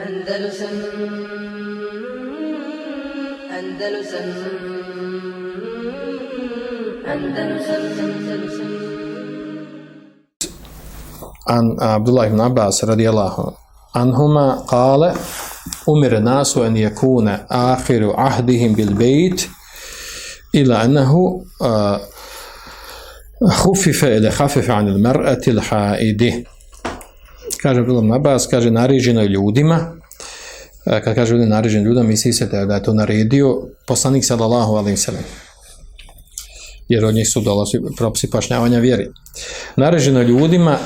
Andalusam Andalusam Andalusam عن عبد الله بن عباس رضي الله عنهما قال أمر الناس أن يكون آخر عهدهم بالبيت إلى أنه آه، خفف إلى خفف عن المرأة الحائدة kaže Abdullah Abbas, kaže naređeno je ljudima, e, kad kaže ljudi naređeno ljudima, misli se da, je to naredio poslanik sallallahu alaihi sallam jer od njih su dolazi propisi pašnjavanja vjeri. Naređeno ljudima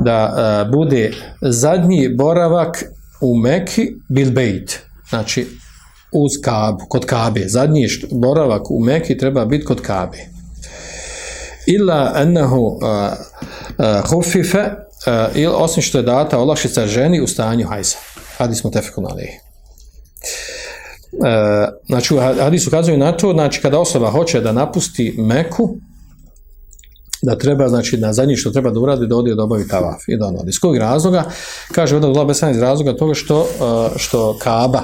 da a, bude zadnji boravak u Meki bil bejt, znači uz Kabu, kod Kabe. Zadnji boravak u Meki treba biti kod Kabe. Illa ennehu uh, uh, hufife, uh, osim što je data olakšica ženi u stanju hajza. Hadis mu tefeku na lihi. E, znači hadis ukazuje na to, znači kada osoba hoće da napusti Meku, da treba, znači na zadnji što treba da uradi, da odi da obavi tavaf i da ono. Iz kojeg razloga? Kaže ovdje Allah besan iz razloga toga što, eh, što Kaaba,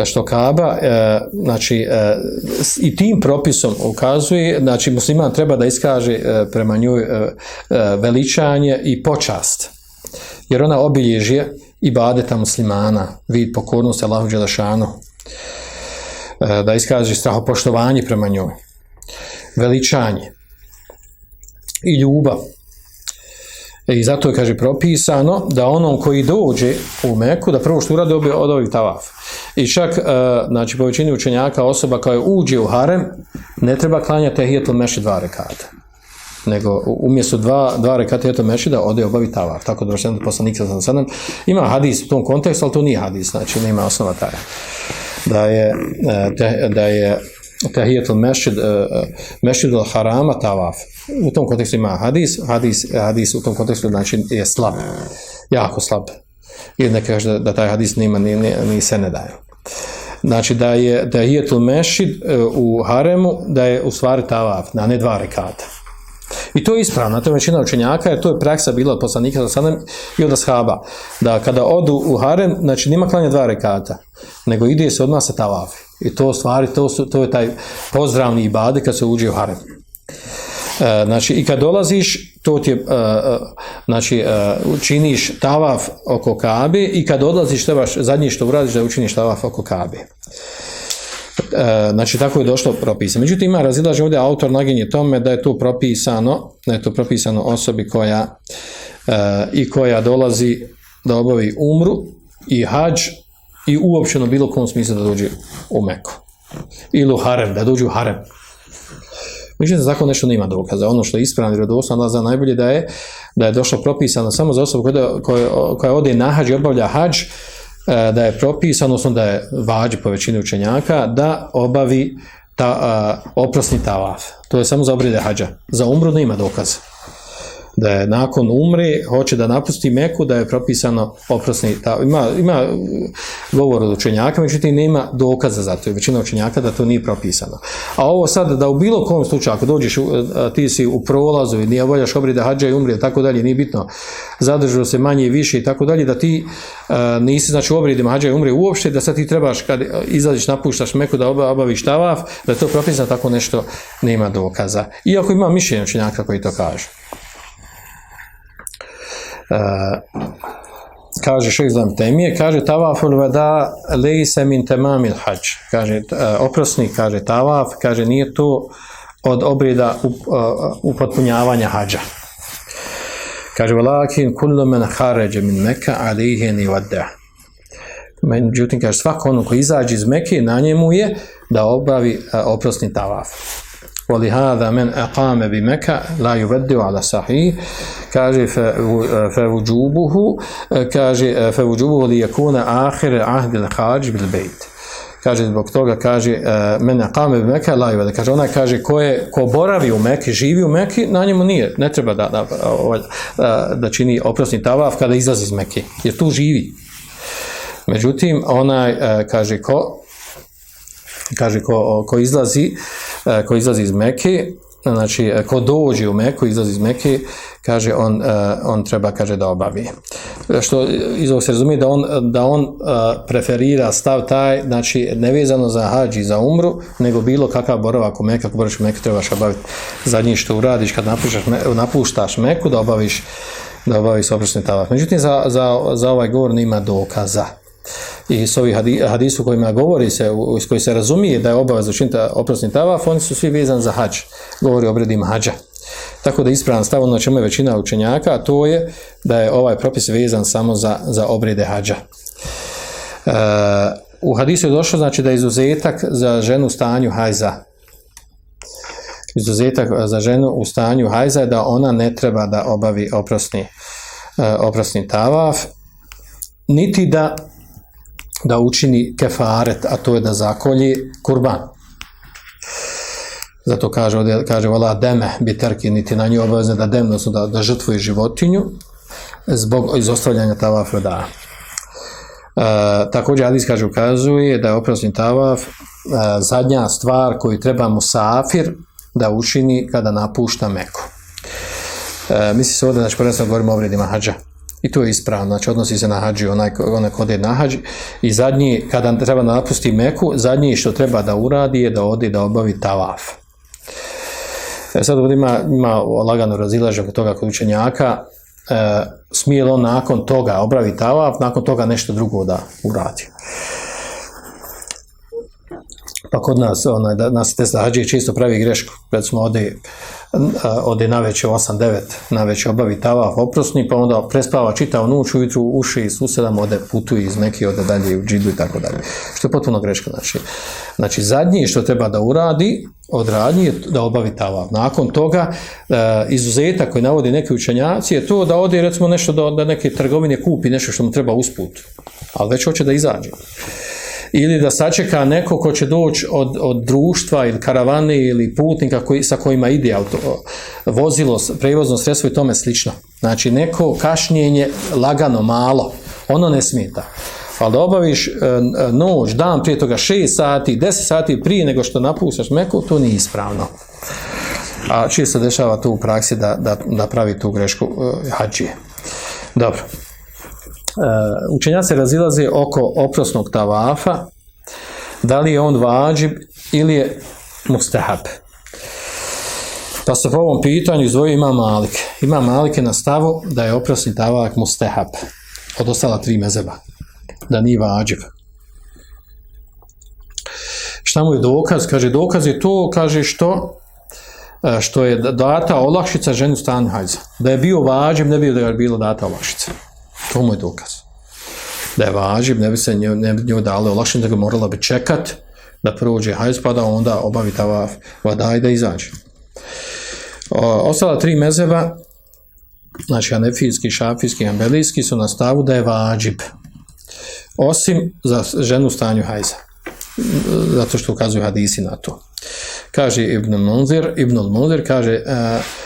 E, što što e, znači e, i tim propisom ukazuje, znači musliman treba da iskaže e, prema njoj veličanje i počast. Jer ona obilježje ibadeta muslimana, vid pokornosti Allahu Đelešanu, e, da iskaže strahopoštovanje prema njoj, veličanje i ljubav. I zato je, kaže, propisano da onom koji dođe u Meku, da prvo što urade obi, odovi tavaf. I čak, e, znači, po većini učenjaka, osoba koja uđe u harem, ne treba klanjati tehijetul meši dva rekata nego umjesto dva, dva rekata tehijetul meši da ode obavi tavar. Tako da došli poslanik sa sanem. Ima hadis u tom kontekstu, ali to nije hadis, znači nema osnova taj. E, da je, te, da je tehijetul mešid, e, e mešid al harama tavaf. U tom kontekstu ima hadis, hadis, hadis u tom kontekstu znači je slab, jako slab. Ili neka kaže da, da taj hadis nima, ni, ni, ni se ne daje. Znači da je da je mešid e, u haremu, da je u stvari tavaf, na ne dva rekata. I to je ispravno, to je većina učenjaka, jer to je praksa bila od poslanika sa sanem i od ashaba. Da kada odu u harem, znači nima klanja dva rekata, nego ide se odmah sa tavafi. I to stvari, to, su, to je taj pozdravni ibade kad se uđe u harem. E, znači, i kad dolaziš, to ti je, uh, znači, uh, učiniš tavaf oko kabe i kad odlaziš, trebaš zadnji što uradiš da učiniš tavaf oko kabe. E, znači tako je došlo propisano. Međutim ima razilaže ovdje autor naginje tome da je to propisano, da je to propisano osobi koja e, i koja dolazi da obavi umru i hađ i uopćeno bilo kom smislu da dođe u Meku. Ili u harem, da dođe u harem. Međutim, za zakon nešto nema dokaza. Ono što je ispravno i rodosno, Allah zna najbolje da je da je došlo propisano samo za osobu koja, koja, koja ode na hađ i obavlja hađ, e, da je propisano, odnosno da je vađi po većini učenjaka, da obavi ta, a, oprosni tavaf. To je samo za obrede hađa. Za umru nema dokaza da je nakon umre hoće da napusti Meku da je propisano oprosni ta, ima, ima govor od učenjaka međutim nema dokaza za to većina učenjaka da to nije propisano. A ovo sad da u bilo kom slučaju ako dođeš e, ti si u prolazu i nije voljaš obrida hađa i umrije, tako dalje nije bitno zadržao se manje i više i tako dalje da ti a, nisi znači u obridima hađa i umrije uopšte da sad ti trebaš kad izađeš napuštaš Meku da obaviš tavaf da to propisano tako nešto nema dokaza. Iako ima mišljenje učenjaka koji to kaže Eh, kaže šeh znam temije, kaže tavaful vada lejse min temamil hađ. Kaže, uh, oprosni, kaže tavaf, kaže nije to od obreda up, uh, eh, upotpunjavanja hađa. Kaže, velakin kullu men haređe min meka alihe ni vada. Međutim, kaže, svako ono ko izađe iz Mekke, na njemu je da obavi uh, oprosni tavaf. ولهذا من أقام بمكة لا يبدو على صحيح كاجي فوجوبه كاجي فوجوبه ليكون آخر عهد الخارج بالبيت kaže zbog toga kaže men aqame bi Mekke la yubad kaže ona kaže ko je ko boravi u Mekki živi u Mekki na njemu nije ne treba da da, da, da čini oprosni tavaf kada izlazi iz Mekke jer tu živi međutim ona kaže ko kaže ko, ko izlazi E, koji izlazi iz Mekke znači, e, ko dođe u Meku, izlazi iz Meke, kaže, on, e, on treba, kaže, da obavi. Što iz ovog se razumije da on, da on preferira stav taj, znači, nevezano za hađi za umru, nego bilo kakav boravak u Meku, ako boraš u Meku, trebaš obaviti zadnji što uradiš kad napuštaš, napuštaš Meku, da obaviš da obaviš oprosni tavaf. Međutim, za, za, za ovaj govor nima dokaza i s ovih hadisu kojima govori se, iz koji se razumije da je obavez učiniti oprosni tavaf, oni su svi vezani za hađ, govori o obredima hađa. Tako da ispravan stav ono čemu je većina učenjaka, a to je da je ovaj propis vezan samo za, za obrede hađa. E, u hadisu je došlo znači da je izuzetak za ženu u stanju hajza. Izuzetak za ženu u stanju hajza je da ona ne treba da obavi oprosni, e, oprosni tavaf, niti da da učini kefaret, a to je da zakolji kurban. Zato kaže, ovdje, kaže vola deme biterki, niti na nju obavezne da demno su da, da žrtvuje životinju zbog izostavljanja tavafa da. E, također Adis kaže ukazuje da je oprosni tavaf e, zadnja stvar koju treba mu safir da učini kada napušta Meku. E, misli se ovdje, znači prvenstveno govorimo o vredima hađa. I to je ispravno, znači odnosi se na hađi, onaj, onaj kod je na hađi. I zadnji, kada treba da napusti Meku, zadnji što treba da uradi je da ode da obavi tavaf. E sad ovdje ima, ima lagano razilaže kod toga kod učenjaka, e, smije li on nakon toga obravi tavaf, nakon toga nešto drugo da uradi. Pa kod nas, onaj, da, nas te hađi čisto pravi grešku, recimo ode, ode na već 8-9, na već obavi tavaf oprosni, pa onda prespava čitao noć, ujutru uši i susedam, ode putuje iz neke, ode dalje u džidu i tako dalje. Što je potpuno greška. Znači, znači zadnje što treba da uradi od je da obavi tavaf. Nakon toga, e, izuzetak koji navodi neki učenjaci je to da ode recimo nešto da, da neke trgovine kupi nešto što mu treba usput, ali već hoće da izađe ili da sačeka neko ko će doći od, od društva ili karavane ili putnika koji, sa kojima ide auto, vozilo, prevozno sredstvo i tome slično. Znači neko kašnjenje lagano, malo, ono ne smeta. Ali da obaviš e, e, noć, dan prije toga 6 sati, 10 sati prije nego što napustaš meku, to nije ispravno. A čije se dešava tu u praksi da, da, da pravi tu grešku uh, hađije. Dobro. E, uh, učenja se razilaze oko oprosnog tavafa, da li je on vađib ili je mustahab. Pa se po ovom pitanju izdvoju ima Malik. Ima Malik je na stavu da je oprosni tavak mustahab od ostala tri mezeba. Da nije vađib. Šta mu je dokaz? Kaže, dokaz je to, kaže što e, što je data olakšica ženu stanju hajza. Da je bio vađib, ne bi da je bilo data olakšica. To mu je dokaz. Da je važib, ne bi se nju, ne bi nju dali olakšen, da ga morala bi čekat da prođe hajz, pa da onda obavi ta vadaj da izađe. O, ostala tri mezeva, znači anefijski, šafijski ambelijski, su na stavu da je vađib. Osim za ženu stanju hajza. Zato što ukazuju hadisi na to. Kaže Ibn Munzir, Ibn Munzir kaže uh,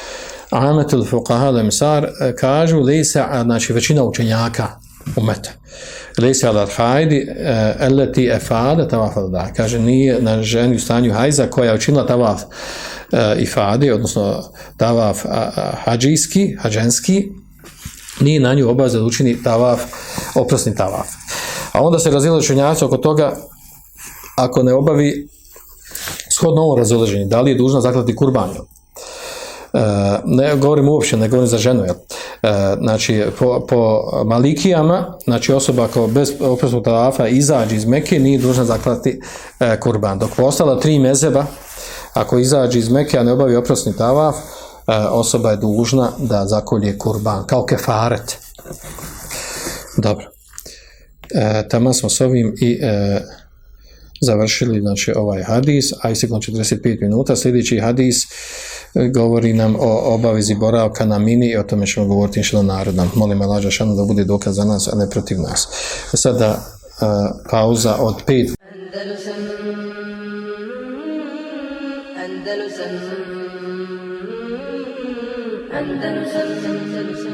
Ahmetul Fuqaha Lemsar e, kažu lisa, znači većina učenjaka umeta. Lisa al hajdi eleti efade tavaf da kaže nije na ženi u stanju hajza koja je učinila tavaf uh, e, ifade, odnosno tavaf hađijski, hađenski, nije na nju obaveza da učini tavaf, oprosni tavaf. A onda se razila učenjaci oko toga ako ne obavi shodno ovo razilaženje, da li je dužna zaklati kurbanju? E, ne govorim uopće, ne govorim za ženu, jel? Eh, znači, po, po malikijama, znači osoba ko bez oprosnog talafa izađe iz Mekke, nije dužna zaklati eh, kurban. Dok postala tri mezeba, ako izađe iz Mekke, a ne obavi oprosni tavaf, osoba je dužna da zakolje kurban, kao kefaret. Dobro. E, tamo smo s ovim i e, završili znači, ovaj hadis, a istiklom 45 minuta. Sljedeći hadis govori nam o obavezi boravka na mini i o tome ćemo govoriti inšlo narodnom. Molim Alađa Šanu da bude dokaz za nas, a ne protiv nas. Sada uh, pauza od pet. Andalusam, Andalusam Andalusam Andalusam Andalusam